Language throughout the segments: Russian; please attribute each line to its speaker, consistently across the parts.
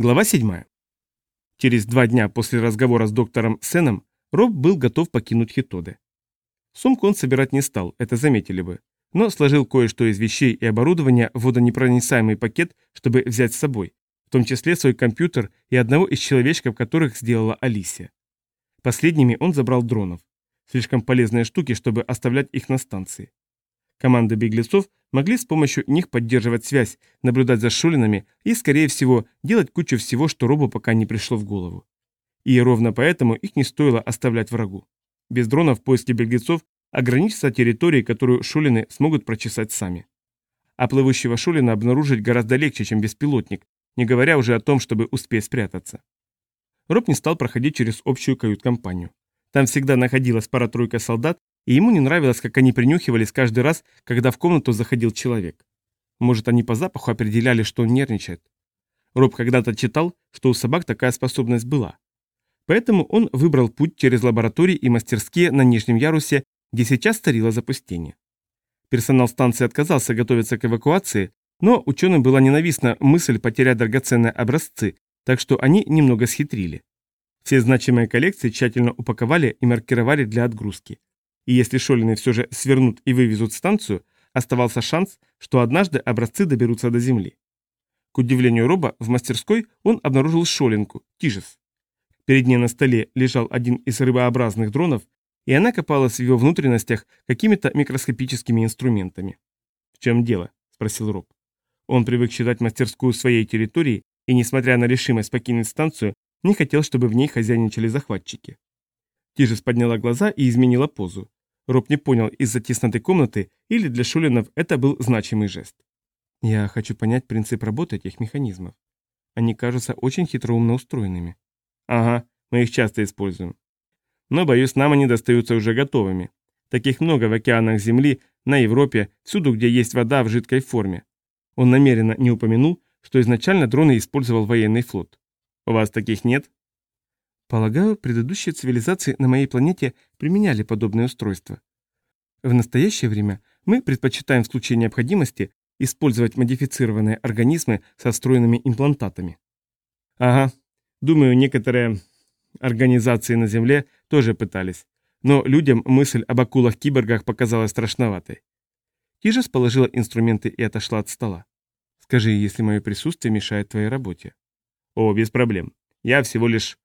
Speaker 1: Глава 7. Через два дня после разговора с доктором Сеном Роб был готов покинуть Хитоды. Сумку он собирать не стал, это заметили бы, но сложил кое-что из вещей и оборудования в водонепроницаемый пакет, чтобы взять с собой, в том числе свой компьютер и одного из человечков, которых сделала Алисия. Последними он забрал дронов. Слишком полезные штуки, чтобы оставлять их на станции. Команды беглецов могли с помощью них поддерживать связь, наблюдать за шулинами и, скорее всего, делать кучу всего, что Робу пока не пришло в голову. И ровно поэтому их не стоило оставлять врагу. Без дронов поиски беглецов ограничатся территорией, которую шулины смогут прочесать сами. А плывущего шулина обнаружить гораздо легче, чем беспилотник, не говоря уже о том, чтобы успеть спрятаться. Роб не стал проходить через общую кают-компанию. Там всегда находилась пара-тройка солдат, и ему не нравилось, как они принюхивались каждый раз, когда в комнату заходил человек. Может, они по запаху определяли, что он нервничает. Роб когда-то читал, что у собак такая способность была. Поэтому он выбрал путь через лаборатории и мастерские на нижнем ярусе, где сейчас царило запустение. Персонал станции отказался готовиться к эвакуации, но ученым была ненавистна мысль потерять драгоценные образцы, так что они немного схитрили. Все значимые коллекции тщательно упаковали и маркировали для отгрузки и если Шолины все же свернут и вывезут станцию, оставался шанс, что однажды образцы доберутся до земли. К удивлению Роба, в мастерской он обнаружил Шолинку, Тижес. Перед ней на столе лежал один из рыбообразных дронов, и она копалась в его внутренностях какими-то микроскопическими инструментами. «В чем дело?» – спросил Роб. Он привык считать мастерскую своей территорией и, несмотря на решимость покинуть станцию, не хотел, чтобы в ней хозяйничали захватчики. Тижес подняла глаза и изменила позу. Роб не понял, из-за тесноты комнаты или для Шулинов это был значимый жест. Я хочу понять принцип работы этих механизмов. Они кажутся очень хитроумно устроенными. Ага, мы их часто используем. Но, боюсь, нам они достаются уже готовыми. Таких много в океанах Земли, на Европе, всюду, где есть вода в жидкой форме. Он намеренно не упомянул, что изначально дроны использовал военный флот. У вас таких нет? Полагаю, предыдущие цивилизации на моей планете применяли подобные устройства. В настоящее время мы предпочитаем в случае необходимости использовать модифицированные организмы со встроенными имплантатами. Ага, думаю, некоторые организации на Земле тоже пытались, но людям мысль об акулах-киборгах показалась страшноватой. Тижес положила инструменты и отошла от стола. Скажи, если мое присутствие мешает твоей работе. О, без проблем. Я всего лишь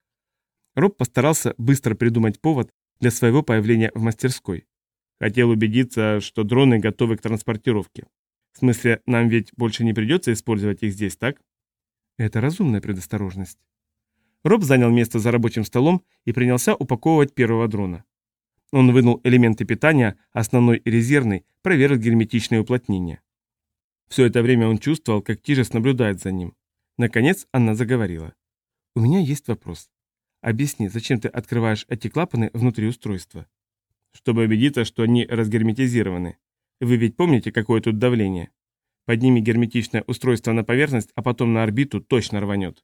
Speaker 1: Роб постарался быстро придумать повод для своего появления в мастерской. Хотел убедиться, что дроны готовы к транспортировке. В смысле, нам ведь больше не придется использовать их здесь, так? Это разумная предосторожность. Роб занял место за рабочим столом и принялся упаковывать первого дрона. Он вынул элементы питания, основной и резервный, проверил герметичное уплотнение. Все это время он чувствовал, как Тижес наблюдает за ним. Наконец она заговорила. «У меня есть вопрос. Объясни, зачем ты открываешь эти клапаны внутри устройства? Чтобы убедиться, что они разгерметизированы. Вы ведь помните, какое тут давление? Подними герметичное устройство на поверхность, а потом на орбиту точно рванет.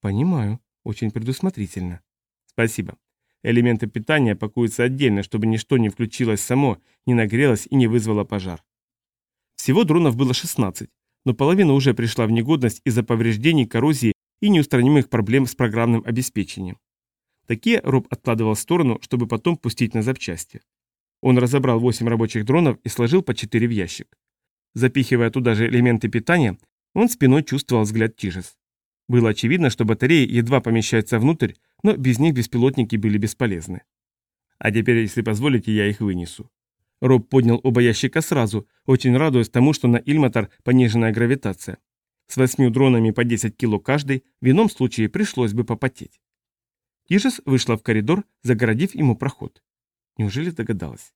Speaker 1: Понимаю. Очень предусмотрительно. Спасибо. Элементы питания пакуются отдельно, чтобы ничто не включилось само, не нагрелось и не вызвало пожар. Всего дронов было 16, но половина уже пришла в негодность из-за повреждений, коррозии и неустранимых проблем с программным обеспечением. Такие Роб откладывал в сторону, чтобы потом пустить на запчасти. Он разобрал 8 рабочих дронов и сложил по 4 в ящик. Запихивая туда же элементы питания, он спиной чувствовал взгляд Тижес. Было очевидно, что батареи едва помещаются внутрь, но без них беспилотники были бесполезны. А теперь, если позволите, я их вынесу. Роб поднял оба ящика сразу, очень радуясь тому, что на Ильматор пониженная гравитация. С восьмью дронами по 10 кило каждый, в ином случае пришлось бы попотеть. Тижес вышла в коридор, загородив ему проход. Неужели догадалась?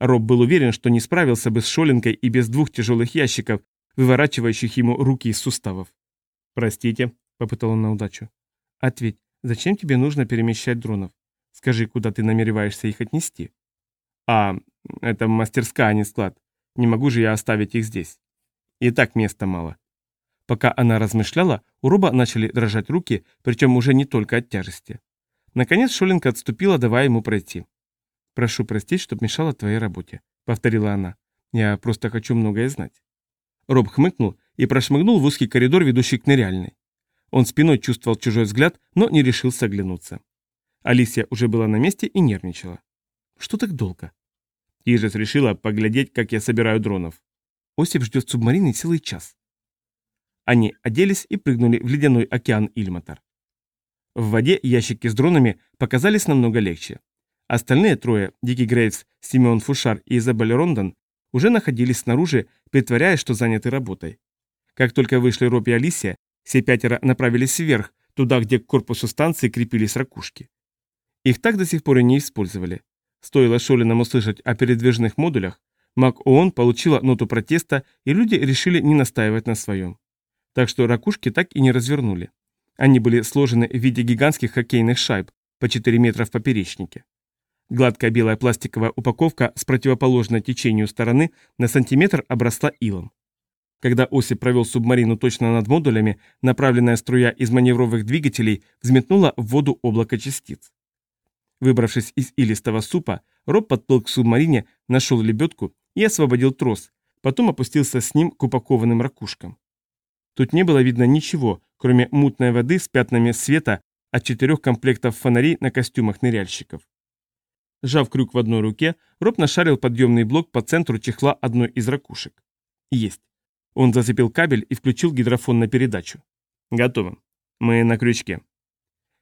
Speaker 1: Роб был уверен, что не справился бы с Шолинкой и без двух тяжелых ящиков, выворачивающих ему руки из суставов. «Простите», — попытал он на удачу. «Ответь, зачем тебе нужно перемещать дронов? Скажи, куда ты намереваешься их отнести?» «А, это мастерская, а не склад. Не могу же я оставить их здесь. И так места мало. Пока она размышляла, у Роба начали дрожать руки, причем уже не только от тяжести. Наконец Шоленко отступила, давая ему пройти. «Прошу простить, чтоб мешала твоей работе», — повторила она. «Я просто хочу многое знать». Роб хмыкнул и прошмыгнул в узкий коридор, ведущий к ныряльной. Он спиной чувствовал чужой взгляд, но не решился оглянуться. Алисия уже была на месте и нервничала. «Что так долго?»
Speaker 2: Тижес решила поглядеть, как я собираю дронов.
Speaker 1: Осип ждет субмарины целый час. Они оделись и прыгнули в ледяной океан Ильматор. В воде ящики с дронами показались намного легче. Остальные трое, Дикий Грейвс, Симеон Фушар и Изабель Рондон, уже находились снаружи, притворяясь, что заняты работой. Как только вышли Роб и Алисия, все пятеро направились вверх, туда, где к корпусу станции крепились ракушки. Их так до сих пор и не использовали. Стоило Шолинам услышать о передвижных модулях, Мак ООН получила ноту протеста, и люди решили не настаивать на своем. Так что ракушки так и не развернули. Они были сложены в виде гигантских хоккейных шайб по 4 метра в поперечнике. Гладкая белая пластиковая упаковка с противоположной течению стороны на сантиметр обросла илом. Когда Оси провел субмарину точно над модулями, направленная струя из маневровых двигателей взметнула в воду облако частиц. Выбравшись из илистого супа, Роб подплыл к субмарине, нашел лебедку и освободил трос, потом опустился с ним к упакованным ракушкам. Тут не было видно ничего, кроме мутной воды с пятнами света от четырех комплектов фонарей на костюмах ныряльщиков. Сжав крюк в одной руке, Роб нашарил подъемный блок по центру чехла одной из ракушек. Есть. Он зацепил кабель и включил гидрофон на передачу.
Speaker 2: Готово. Мы на крючке.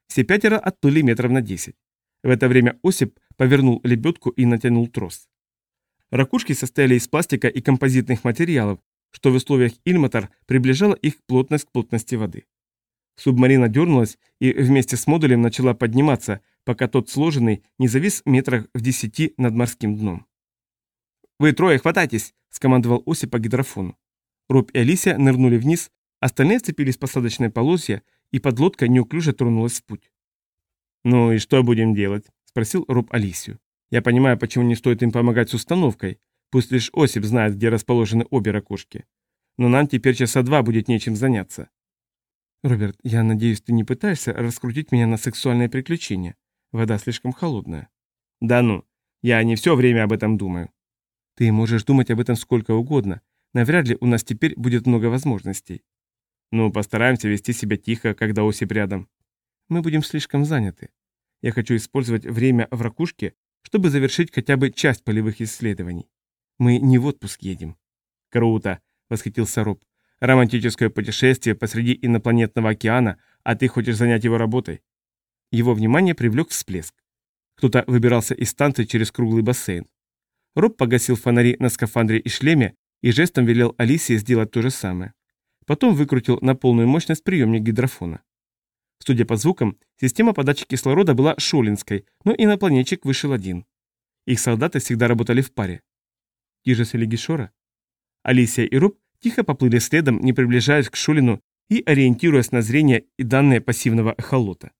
Speaker 1: Все пятеро отплыли метров на десять. В это время Осип повернул лебедку и натянул трос. Ракушки состояли из пластика и композитных материалов, что в условиях Ильматор приближало их плотность к плотности воды. Субмарина дернулась и вместе с модулем начала подниматься, пока тот сложенный не завис метрах в десяти над морским дном. «Вы трое хватайтесь!» – скомандовал Оси по гидрофону. Роб и Алисия нырнули вниз, остальные цепились в посадочной полосе, и подлодка неуклюже тронулась в путь.
Speaker 2: «Ну и что будем делать?»
Speaker 1: – спросил Роб Алисию. «Я понимаю, почему не стоит им помогать с установкой, Пусть лишь Осип знает, где расположены обе ракушки. Но нам теперь часа два будет нечем заняться. Роберт, я надеюсь, ты не пытаешься раскрутить меня на сексуальные приключения. Вода слишком холодная.
Speaker 2: Да ну, я не все время об этом думаю.
Speaker 1: Ты можешь думать об этом сколько угодно. Навряд ли у нас теперь будет много возможностей.
Speaker 2: Ну, постараемся вести себя тихо, когда Осип рядом.
Speaker 1: Мы будем слишком заняты. Я хочу использовать время в ракушке, чтобы завершить хотя бы часть полевых исследований. Мы не в отпуск едем.
Speaker 2: Круто, восхитился Роб. Романтическое путешествие посреди инопланетного океана, а ты хочешь занять его работой.
Speaker 1: Его внимание привлек всплеск. Кто-то выбирался из станции через круглый бассейн. Роб погасил фонари на скафандре и шлеме и жестом велел Алисии сделать то же самое. Потом выкрутил на полную мощность приемник гидрофона. Судя по звукам, система подачи кислорода была шолинской, но инопланетчик вышел один. Их солдаты всегда работали в паре. Тижес или Гишора? Алисия и Руб тихо поплыли следом, не приближаясь к Шулину и ориентируясь на зрение и данные пассивного эхолота.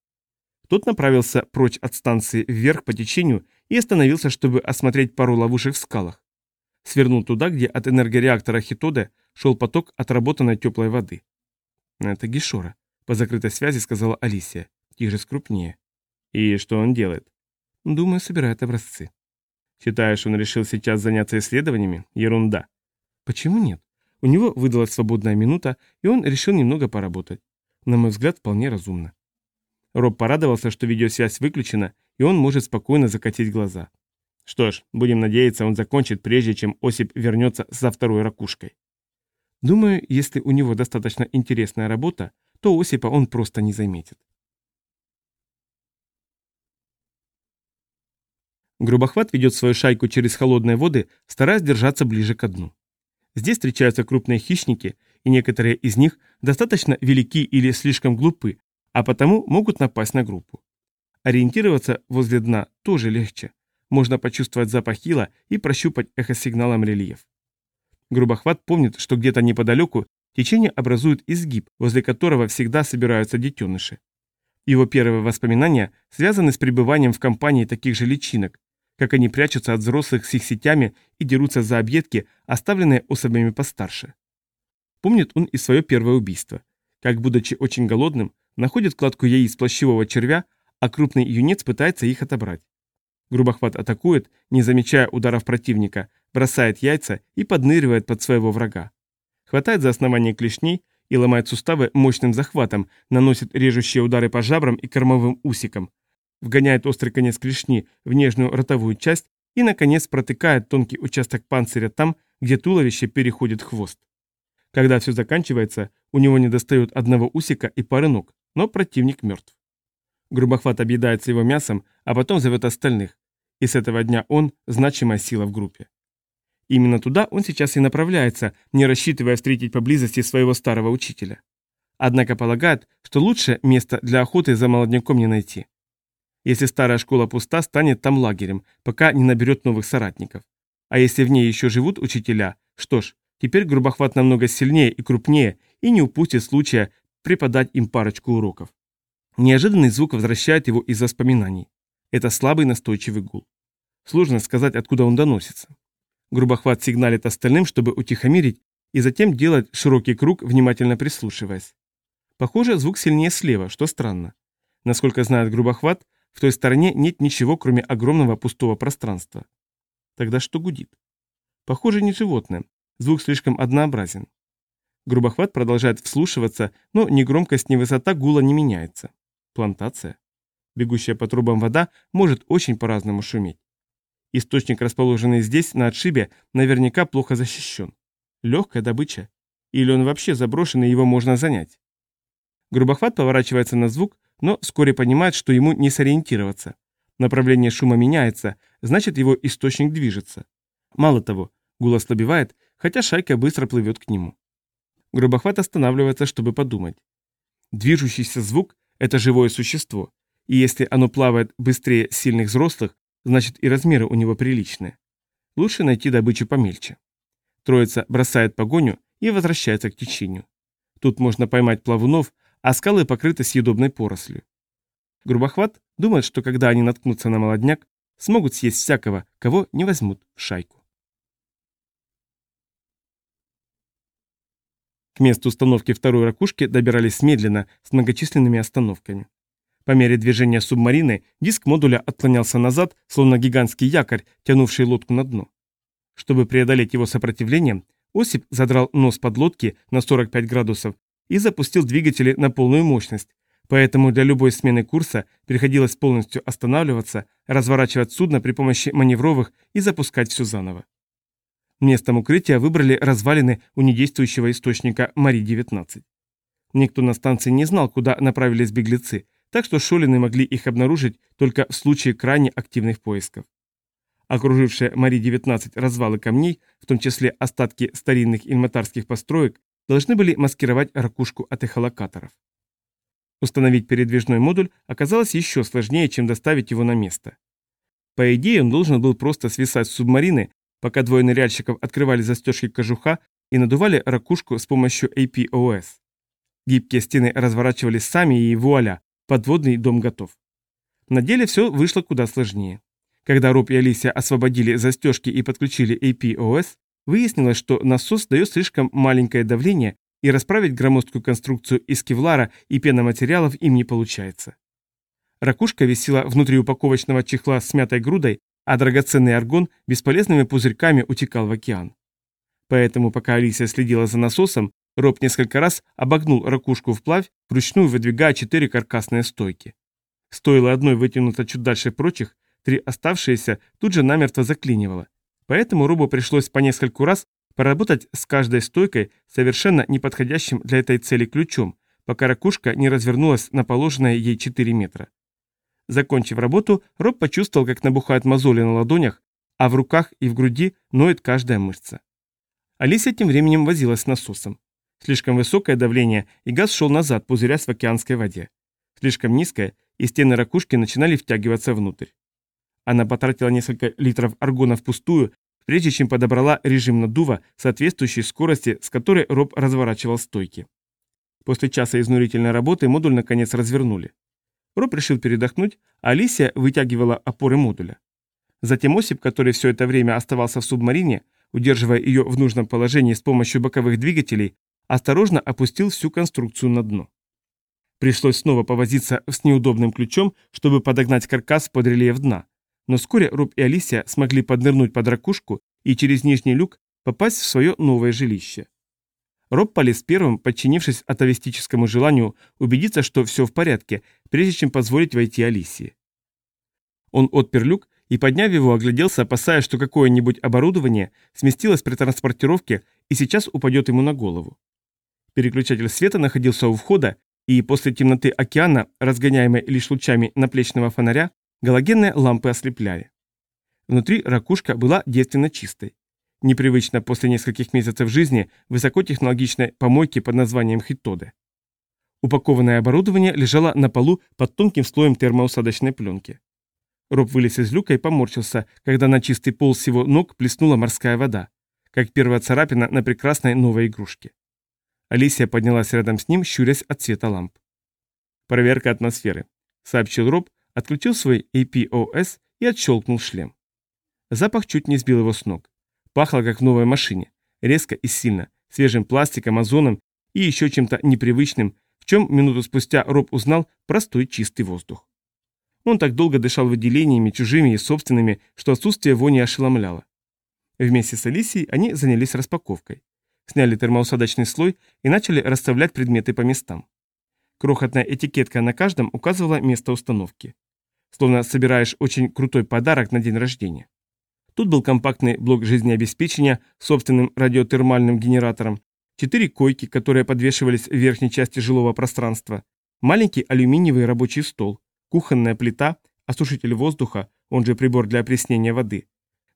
Speaker 1: Тот направился прочь от станции вверх по течению и остановился, чтобы осмотреть пару ловушек в скалах. Свернул туда, где от энергореактора Хитоде шел поток отработанной теплой воды. «Это Гишора», — по закрытой связи сказала Алисия. «Тижес крупнее».
Speaker 2: «И что он делает?»
Speaker 1: «Думаю, собирает образцы».
Speaker 2: Считаешь, он решил сейчас заняться исследованиями? Ерунда.
Speaker 1: Почему нет? У него выдалась свободная минута, и он решил немного поработать. На мой взгляд, вполне разумно. Роб порадовался, что видеосвязь выключена, и он может спокойно закатить глаза.
Speaker 2: Что ж, будем надеяться, он закончит, прежде чем Осип вернется за второй ракушкой.
Speaker 1: Думаю, если у него достаточно интересная работа, то Осипа он просто не заметит. Грубохват ведет свою шайку через холодные воды, стараясь держаться ближе к дну. Здесь встречаются крупные хищники, и некоторые из них достаточно велики или слишком глупы, а потому могут напасть на группу. Ориентироваться возле дна тоже легче. Можно почувствовать запах ила и прощупать эхосигналом рельеф. Грубохват помнит, что где-то неподалеку течение образует изгиб, возле которого всегда собираются детеныши. Его первые воспоминания связаны с пребыванием в компании таких же личинок, как они прячутся от взрослых с их сетями и дерутся за объедки, оставленные особями постарше. Помнит он и свое первое убийство, как, будучи очень голодным, находит кладку яиц плащевого червя, а крупный юнец пытается их отобрать. Грубохват атакует, не замечая ударов противника, бросает яйца и подныривает под своего врага. Хватает за основание клешней и ломает суставы мощным захватом, наносит режущие удары по жабрам и кормовым усикам, вгоняет острый конец клешни в нежную ротовую часть и, наконец, протыкает тонкий участок панциря там, где туловище переходит хвост. Когда все заканчивается, у него не достает одного усика и пары ног, но противник мертв. Грубохват объедается его мясом, а потом зовет остальных, и с этого дня он – значимая сила в группе. Именно туда он сейчас и направляется, не рассчитывая встретить поблизости своего старого учителя. Однако полагает, что лучше место для охоты за молодняком не найти. Если старая школа пуста, станет там лагерем, пока не наберет новых соратников. А если в ней еще живут учителя, что ж, теперь грубохват намного сильнее и крупнее и не упустит случая преподать им парочку уроков. Неожиданный звук возвращает его из воспоминаний. Это слабый настойчивый гул. Сложно сказать, откуда он доносится. Грубохват сигналит остальным, чтобы утихомирить, и затем делает широкий круг, внимательно прислушиваясь. Похоже, звук сильнее слева, что странно. Насколько знает Грубохват, в той стороне нет ничего, кроме огромного пустого пространства. Тогда что гудит? Похоже, не животное. Звук слишком однообразен. Грубохват продолжает вслушиваться, но ни громкость, ни высота гула не меняется. Плантация. Бегущая по трубам вода может очень по-разному шуметь. Источник, расположенный здесь, на отшибе, наверняка плохо защищен. Легкая добыча. Или он вообще заброшен, и его можно занять. Грубохват поворачивается на звук, но вскоре понимает, что ему не сориентироваться. Направление шума меняется, значит его источник движется. Мало того, гул ослабевает, хотя шайка быстро плывет к нему. Грубохват останавливается, чтобы подумать. Движущийся звук – это живое существо, и если оно плавает быстрее сильных взрослых, значит и размеры у него приличные. Лучше найти добычу помельче. Троица бросает погоню и возвращается к течению. Тут можно поймать плавунов, а скалы покрыты съедобной порослью. Грубохват думает, что когда они наткнутся на молодняк, смогут съесть всякого, кого не возьмут в шайку. К месту установки второй ракушки добирались медленно, с многочисленными остановками. По мере движения субмарины диск модуля отклонялся назад, словно гигантский якорь, тянувший лодку на дно. Чтобы преодолеть его сопротивление, Осип задрал нос подлодки на 45 градусов и запустил двигатели на полную мощность, поэтому для любой смены курса приходилось полностью останавливаться, разворачивать судно при помощи маневровых и запускать все заново. Местом укрытия выбрали развалины у недействующего источника Мари-19. Никто на станции не знал, куда направились беглецы, так что Шолины могли их обнаружить только в случае крайне активных поисков. Окружившие Мари-19 развалы камней, в том числе остатки старинных инвентарских построек, должны были маскировать ракушку от эхолокаторов. Установить передвижной модуль оказалось еще сложнее, чем доставить его на место. По идее, он должен был просто свисать с субмарины, пока двое ныряльщиков открывали застежки кожуха и надували ракушку с помощью APOS. Гибкие стены разворачивались сами и вуаля, Подводный дом готов. На деле все вышло куда сложнее. Когда Роб и Алисия освободили застежки и подключили APOS, выяснилось, что насос дает слишком маленькое давление, и расправить громоздкую конструкцию из кевлара и пеноматериалов им не получается. Ракушка висела внутри упаковочного чехла с мятой грудой, а драгоценный аргон бесполезными пузырьками утекал в океан. Поэтому, пока Алисия следила за насосом, Роб несколько раз обогнул ракушку вплавь, вручную выдвигая четыре каркасные стойки. Стоило одной вытянуться чуть дальше прочих, три оставшиеся тут же намертво заклинивало. Поэтому Робу пришлось по нескольку раз поработать с каждой стойкой совершенно неподходящим для этой цели ключом, пока ракушка не развернулась на положенное ей 4 метра. Закончив работу, Роб почувствовал, как набухают мозоли на ладонях, а в руках и в груди ноет каждая мышца. Алисия тем временем возилась с насосом. Слишком высокое давление, и газ шел назад, пузырясь в океанской воде. Слишком низкое, и стены ракушки начинали втягиваться внутрь. Она потратила несколько литров аргона впустую, прежде чем подобрала режим надува, соответствующий скорости, с которой Роб разворачивал стойки. После часа изнурительной работы модуль наконец развернули. Роб решил передохнуть, а Алисия вытягивала опоры модуля. Затем Осип, который все это время оставался в субмарине, удерживая ее в нужном положении с помощью боковых двигателей, осторожно опустил всю конструкцию на дно. Пришлось снова повозиться с неудобным ключом, чтобы подогнать каркас под рельеф дна, но вскоре Руб и Алисия смогли поднырнуть под ракушку и через нижний люк попасть в свое новое жилище. Роб полез первым, подчинившись атовистическому желанию убедиться, что все в порядке, прежде чем позволить войти Алисии. Он отпер люк и, подняв его, огляделся, опасаясь, что какое-нибудь оборудование сместилось при транспортировке и сейчас упадет ему на голову. Переключатель света находился у входа, и после темноты океана, разгоняемой лишь лучами наплечного фонаря, галогенные лампы ослепляли. Внутри ракушка была девственно чистой. Непривычно после нескольких месяцев жизни высокотехнологичной помойки под названием Хитоде. Упакованное оборудование лежало на полу под тонким слоем термоусадочной пленки. Роб вылез из люка и поморщился, когда на чистый пол с его ног плеснула морская вода, как первая царапина на прекрасной новой игрушке. Алисия поднялась рядом с ним, щурясь от света ламп. «Проверка атмосферы», — сообщил Роб, отключил свой APOS и отщелкнул шлем. Запах чуть не сбил его с ног. Пахло, как в новой машине, резко и сильно, свежим пластиком, озоном и еще чем-то непривычным, в чем минуту спустя Роб узнал простой чистый воздух. Он так долго дышал выделениями, чужими и собственными, что отсутствие вони ошеломляло. Вместе с Алисией они занялись распаковкой. Сняли термоусадочный слой и начали расставлять предметы по местам. Крохотная этикетка на каждом указывала место установки. Словно собираешь очень крутой подарок на день рождения. Тут был компактный блок жизнеобеспечения с собственным радиотермальным генератором, четыре койки, которые подвешивались в верхней части жилого пространства, маленький алюминиевый рабочий стол, кухонная плита, осушитель воздуха, он же прибор для опреснения воды,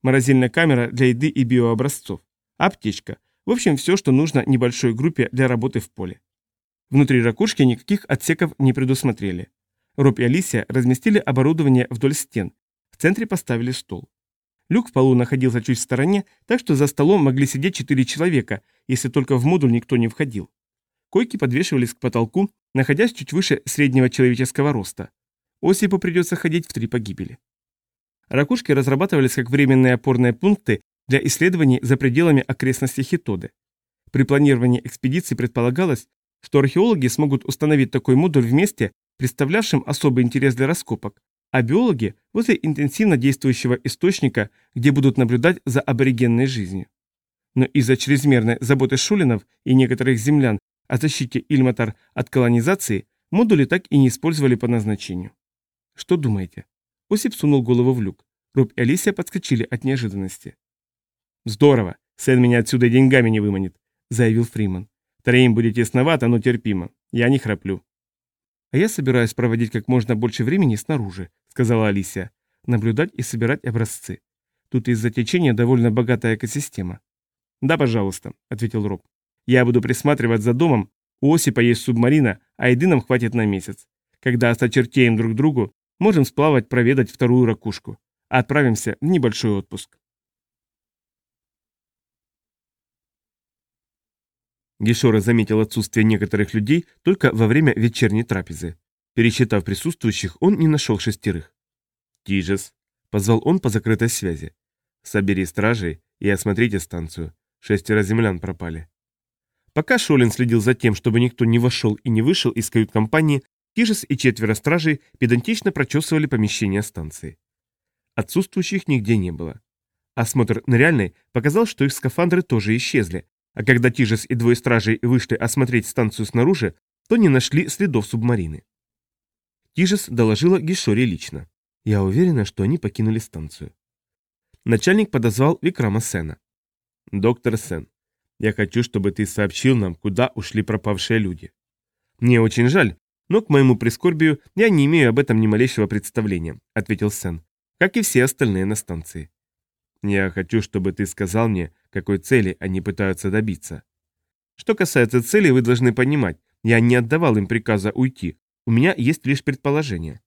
Speaker 1: морозильная камера для еды и биообразцов, аптечка, в общем, все, что нужно небольшой группе для работы в поле. Внутри ракушки никаких отсеков не предусмотрели. Роб и Алисия разместили оборудование вдоль стен, в центре поставили стол. Люк в полу находился чуть в стороне, так что за столом могли сидеть четыре человека, если только в модуль никто не входил. Койки подвешивались к потолку, находясь чуть выше среднего человеческого роста. Осипу придется ходить в три погибели. Ракушки разрабатывались как временные опорные пункты для исследований за пределами окрестностей Хитоды. При планировании экспедиции предполагалось, что археологи смогут установить такой модуль в месте, представлявшем особый интерес для раскопок, а биологи – возле интенсивно действующего источника, где будут наблюдать за аборигенной жизнью. Но из-за чрезмерной заботы шулинов и некоторых землян о защите Ильматар от колонизации модули так и не использовали по назначению. Что думаете? Осип сунул голову в люк. Роб и Алисия подскочили от неожиданности. «Здорово! Сэн меня отсюда деньгами не выманит», — заявил Фриман. «Троим будет тесновато, но терпимо. Я не храплю». «А я собираюсь проводить как можно больше времени снаружи», — сказала Алисия. «Наблюдать и собирать образцы. Тут из-за течения довольно богатая экосистема». «Да, пожалуйста», — ответил Роб. «Я буду присматривать за домом. У Осипа есть субмарина, а еды нам хватит на месяц. Когда осточертеем друг другу, Можем сплавать, проведать вторую ракушку. Отправимся в небольшой отпуск. Гешора заметил отсутствие некоторых людей только во время вечерней трапезы. Пересчитав присутствующих, он не нашел шестерых. «Тижес», — позвал он по закрытой связи. «Собери стражей и осмотрите станцию. Шестеро землян пропали». Пока Шолин следил за тем, чтобы никто не вошел и не вышел из кают-компании, Тижес и четверо стражей педантично прочесывали помещение станции. Отсутствующих нигде не было. Осмотр ныряльной показал, что их скафандры тоже исчезли, а когда Тижес и двое стражей вышли осмотреть станцию снаружи, то не нашли следов субмарины. Тижес доложила Гишоре лично. Я уверена, что они покинули станцию. Начальник подозвал Викрама Сена. «Доктор Сен, я хочу, чтобы ты сообщил нам, куда ушли пропавшие люди. Мне очень жаль, но, к моему прискорбию, я не имею об этом ни малейшего представления», — ответил Сен, «как и все остальные на станции». «Я хочу, чтобы ты сказал мне, какой цели они пытаются добиться». «Что касается цели, вы должны понимать, я не отдавал им приказа уйти, у меня есть лишь предположение.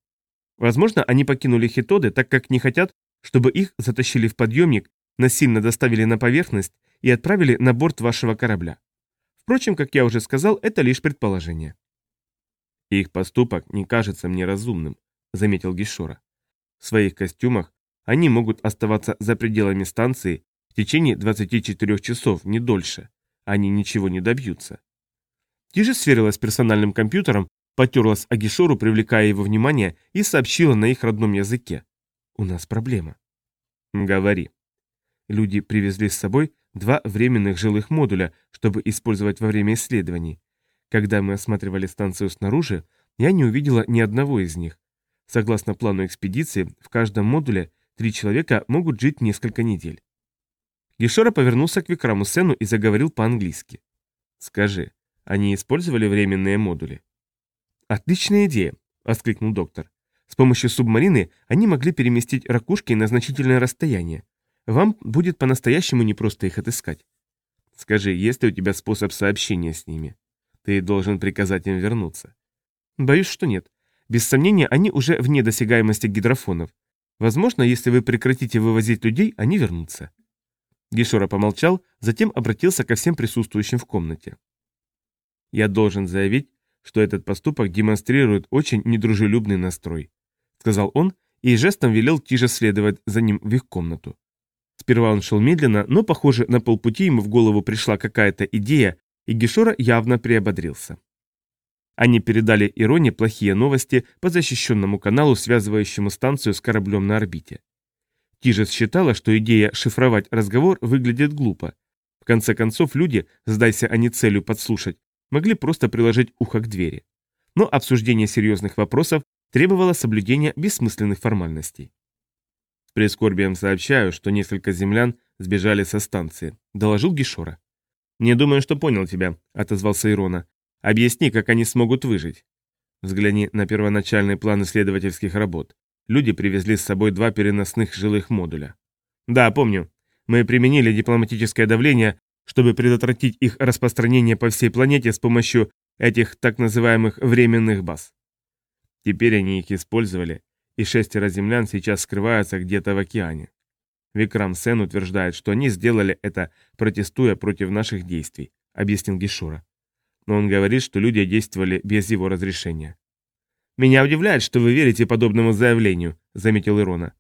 Speaker 1: Возможно, они покинули Хитоды, так как не хотят, чтобы их затащили в подъемник, насильно доставили на поверхность и отправили на борт вашего корабля. Впрочем, как я уже сказал, это лишь предположение. «Их поступок не кажется мне разумным», — заметил Гишора. «В своих костюмах они могут оставаться за пределами станции в течение 24 часов, не дольше. Они ничего не добьются». Тиже сверилась с персональным компьютером, потерлась о Гишору, привлекая его внимание, и сообщила на их родном языке. «У нас проблема». «Говори». Люди привезли с собой два временных жилых модуля, чтобы использовать во время исследований. Когда мы осматривали станцию снаружи, я не увидела ни одного из них. Согласно плану экспедиции, в каждом модуле три человека могут жить несколько недель. Гешора повернулся к Викраму Сену и заговорил по-английски. «Скажи, они использовали временные модули?» «Отличная идея», — воскликнул доктор. «С помощью субмарины они могли переместить ракушки на значительное расстояние. Вам будет по-настоящему непросто их отыскать». «Скажи, есть ли у тебя способ сообщения с ними? Ты должен приказать им вернуться». «Боюсь, что нет. Без сомнения, они уже вне досягаемости гидрофонов. Возможно, если вы прекратите вывозить людей, они вернутся». Гишора помолчал, затем обратился ко всем присутствующим в комнате. «Я должен заявить, что этот поступок демонстрирует очень недружелюбный настрой», сказал он и жестом велел Тиже следовать за ним в их комнату. Сперва он шел медленно, но, похоже, на полпути ему в голову пришла какая-то идея, и Гишора явно приободрился. Они передали Ироне плохие новости по защищенному каналу, связывающему станцию с кораблем на орбите. Тижес считала, что идея шифровать разговор выглядит глупо. В конце концов, люди, сдайся они целью подслушать, могли просто приложить ухо к двери. Но обсуждение серьезных вопросов требовало соблюдения бессмысленных формальностей. С прискорбием сообщаю, что несколько землян сбежали со станции, доложил Гишора. «Не думаю, что понял тебя», — отозвался Ирона. Объясни, как они смогут выжить. Взгляни на первоначальный план исследовательских работ. Люди привезли с собой два переносных жилых модуля. Да, помню. Мы применили дипломатическое давление, чтобы предотвратить их распространение по всей планете с помощью этих так называемых временных баз. Теперь они их использовали, и шестеро землян сейчас скрываются где-то в океане. Викрам Сен утверждает, что они сделали это, протестуя против наших действий, объяснил Гишура но он говорит, что люди действовали без его разрешения. «Меня удивляет, что вы верите подобному заявлению», — заметил Ирона.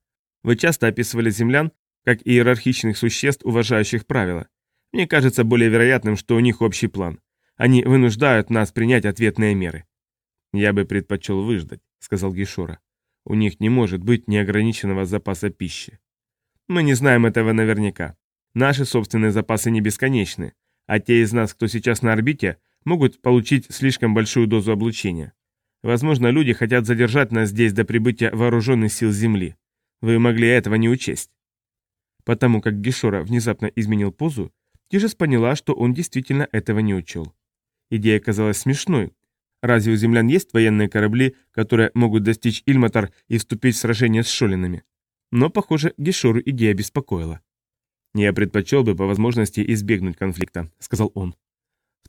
Speaker 1: «Вы часто описывали землян как иерархичных существ, уважающих правила. Мне кажется более вероятным, что у них общий план. Они вынуждают нас принять ответные меры». «Я бы предпочел выждать», — сказал Гишора. «У них не может быть неограниченного запаса пищи». «Мы не знаем этого наверняка. Наши собственные запасы не бесконечны, а те из нас, кто сейчас на орбите, могут получить слишком большую дозу облучения. Возможно, люди хотят задержать нас здесь до прибытия вооруженных сил Земли. Вы могли этого не учесть. Потому как Гешора внезапно изменил позу, Тижес поняла, что он действительно этого не учел. Идея казалась смешной. Разве у землян есть военные корабли, которые могут достичь Ильматар и вступить в сражение с Шолинами? Но, похоже, Гешору идея беспокоила. «Я предпочел бы по возможности избегнуть конфликта», — сказал он.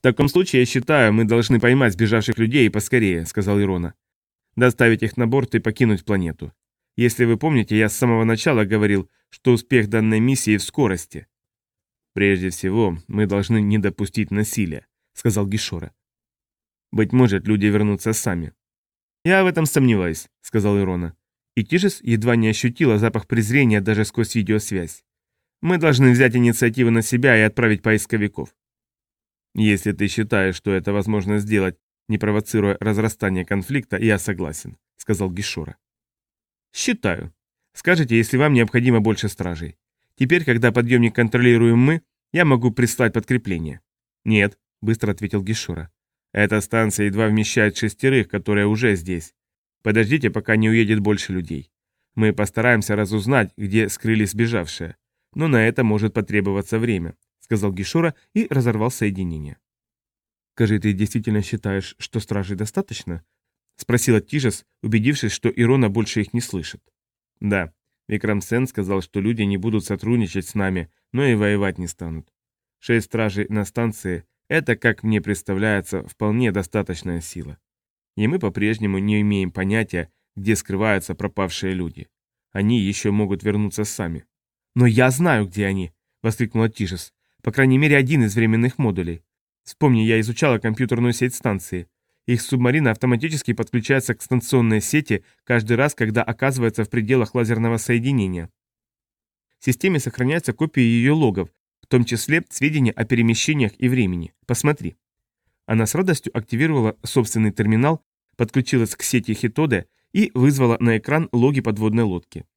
Speaker 1: «В таком случае, я считаю, мы должны поймать сбежавших людей поскорее», — сказал Ирона. «Доставить их на борт и покинуть планету. Если вы помните, я с самого начала говорил, что успех данной миссии в скорости». «Прежде всего, мы должны не допустить насилия», — сказал Гишора. «Быть может, люди вернутся сами». «Я в этом сомневаюсь», — сказал Ирона. И Тижес едва не ощутила запах презрения даже сквозь видеосвязь. «Мы должны взять инициативу на себя и отправить поисковиков. Если ты считаешь, что это возможно сделать, не провоцируя разрастание конфликта, я согласен, сказал Гишора. Считаю. Скажите, если вам необходимо больше стражей. Теперь, когда подъемник контролируем мы, я могу прислать подкрепление. Нет, быстро ответил Гишора. Эта станция едва вмещает шестерых, которые уже здесь. Подождите, пока не уедет больше людей. Мы постараемся разузнать, где скрылись сбежавшие. Но на это может потребоваться время сказал Гишора и разорвал соединение. «Скажи, ты действительно считаешь, что стражей достаточно?» — спросила Тижес, убедившись, что Ирона больше их не слышит. «Да, Викрам Сен сказал, что люди не будут сотрудничать с нами, но и воевать не станут. Шесть стражей на станции — это, как мне представляется, вполне достаточная сила. И мы по-прежнему не имеем понятия, где скрываются пропавшие люди. Они еще могут вернуться сами». «Но я знаю, где они!» — воскликнула Тижес. По крайней мере, один из временных модулей. Вспомни, я изучала компьютерную сеть станции. Их субмарина автоматически подключается к станционной сети каждый раз, когда оказывается в пределах лазерного соединения. В системе сохраняются копии ее логов, в том числе сведения о перемещениях и времени. Посмотри. Она с радостью активировала собственный терминал, подключилась к сети Хитоде и вызвала на экран логи подводной лодки.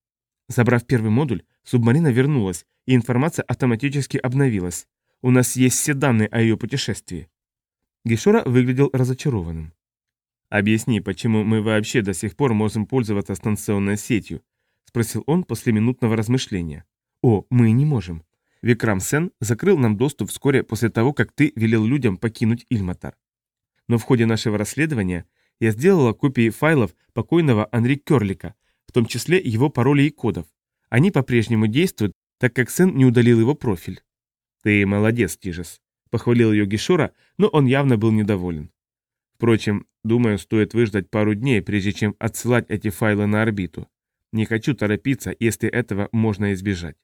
Speaker 1: Забрав первый модуль, Субмарина вернулась, и информация автоматически обновилась. У нас есть все данные о ее путешествии. Гишора выглядел разочарованным.
Speaker 2: «Объясни, почему мы вообще до сих пор можем пользоваться станционной сетью?» – спросил он после минутного размышления.
Speaker 1: «О, мы не можем. Викрам Сен закрыл нам доступ вскоре после того, как ты велел людям покинуть Ильматар. Но в ходе нашего расследования я сделала копии файлов покойного Анри Керлика, в том числе его паролей и кодов. Они по-прежнему действуют, так как Сен не удалил его профиль.
Speaker 2: «Ты молодец, Тижес», — похвалил ее Гишора, но он явно был недоволен. Впрочем, думаю, стоит выждать пару дней, прежде чем отсылать эти файлы на орбиту. Не хочу торопиться, если этого можно избежать.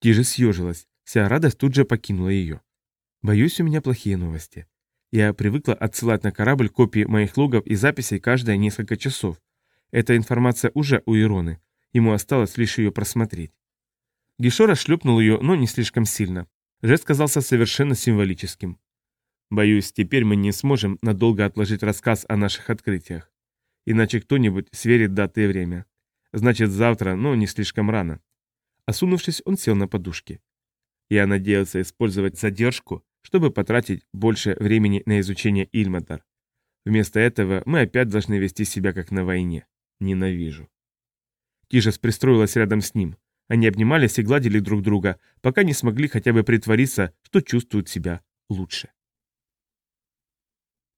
Speaker 1: Тижес съежилась, вся радость тут же покинула ее. Боюсь, у меня плохие новости. Я привыкла отсылать на корабль копии моих логов и записей каждые несколько часов. Эта информация уже у Ироны. Ему осталось лишь ее просмотреть. Гишора шлепнул ее, но не слишком сильно. Жест казался совершенно символическим.
Speaker 2: Боюсь, теперь мы не сможем надолго отложить рассказ о наших открытиях. Иначе кто-нибудь сверит даты и время. Значит, завтра, но не слишком рано.
Speaker 1: Осунувшись, он сел на подушке.
Speaker 2: Я надеялся использовать задержку, чтобы потратить больше времени на изучение Ильматар. Вместо этого мы опять должны вести себя как на войне. Ненавижу.
Speaker 1: Тижес пристроилась рядом с ним. Они обнимались и гладили друг друга, пока не смогли хотя бы притвориться, что чувствуют себя лучше.